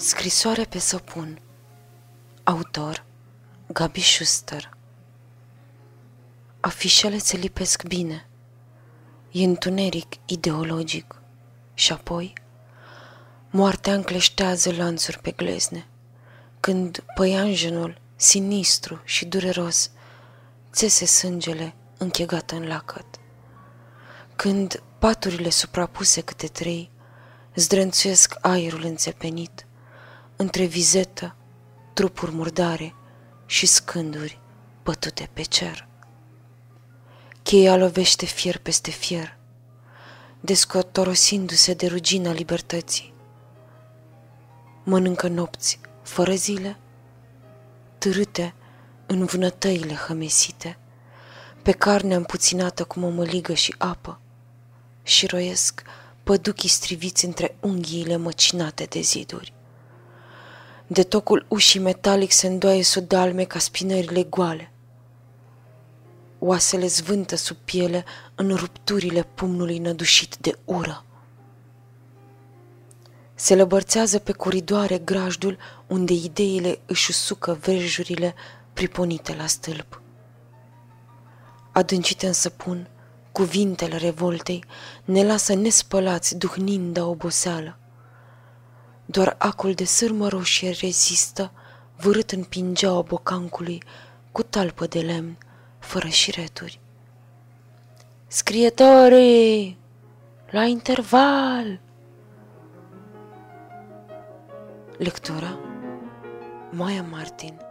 Scrisoare pe săpun Autor Gabi Schuster Afișele se lipesc bine. E întuneric ideologic. Și apoi moartea încleștează lanțuri pe glezne. Când păianjenul, sinistru și dureros, țese sângele închegat în lacăt. Când paturile suprapuse câte trei zdrențuiesc aerul înțepenit, între vizetă, trupuri murdare și scânduri bătute pe cer. Cheia lovește fier peste fier, descotorosindu-se de rugina libertății. Mănâncă nopți fără zile, târâte în vânătăile hămesite, pe carnea împuținată cu mămăligă și apă, și roiesc păduchii striviți între unghiile măcinate de ziduri. De tocul ușii metalic se îndoaie sudalme ca spinările goale. Oasele zvântă sub piele în rupturile pumnului nădușit de ură. Se lăbărțează pe coridoare grajdul unde ideile își usucă verjurile priponite la stâlp. Adâncite în săpun, cuvintele revoltei ne lasă nespălați duhnind de oboseală. Doar acul de sârmă roșie rezistă, vârât în pingeaua bocancului, cu talpă de lemn, fără șireturi. Scrietore! La interval! Lectura Maia Martin